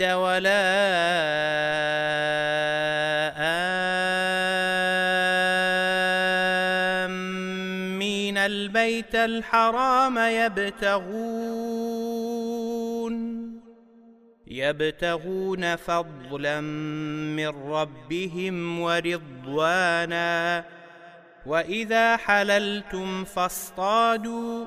ولا آمين. البيت الحرام يبتغون يبتغون فضلا من ربهم ورضوانا. وإذا حللتم فاصطادوا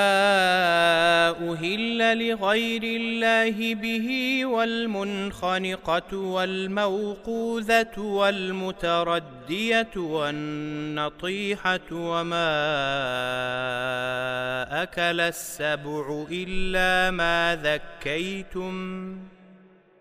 لغير الله به والمنخنقة والموقوذة والمتردية والنطيحة وما أكل السبع إلا ما ذكيتم